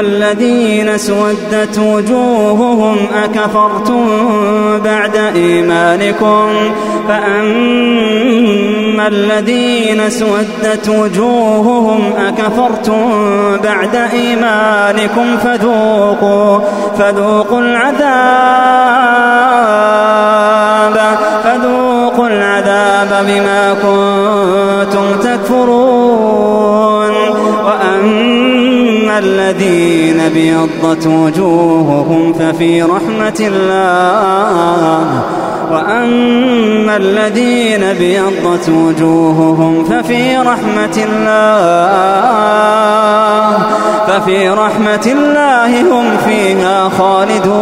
الذين سودت وجوههم أكفرتم بعد إيمانكم فأما الذين سودت وجوههم أكفرتم بعد إيمانكم فذوقوا فذوقوا العذاب فذوقوا العذاب بما كنتم الذين ابيضت وجوههم ففي رحمة الله وأما الذين ابيضت وجوههم ففي رحمة الله ففي رحمة الله هم فيها خالدون.